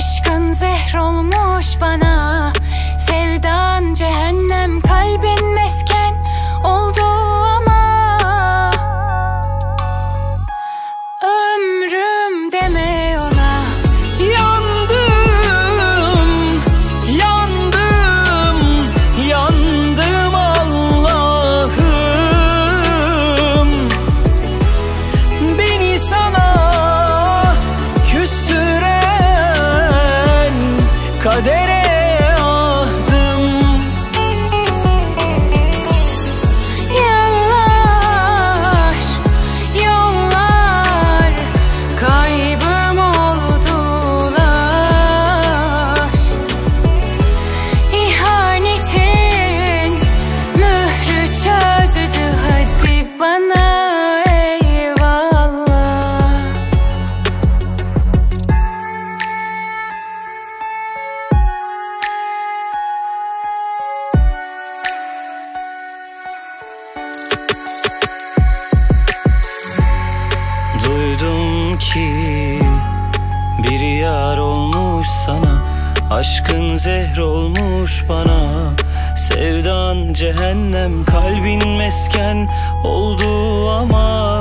Aşkın zehr olmuş bana. day Duydum ki bir yar olmuş sana Aşkın zehr olmuş bana. Sevdan cehennem kalbin mesken oldu ama